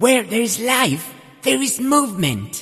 Where there is life, there is movement.